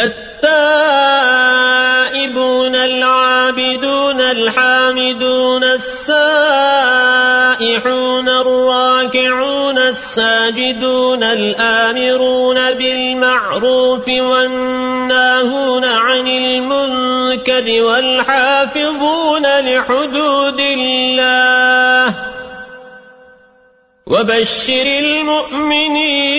التائبون العابدون الحامدون السائحون الراكعون الساجدون الآمرون بالمعروف والناهون عن المنكر والحافظون لحدود الله وبشر المؤمنين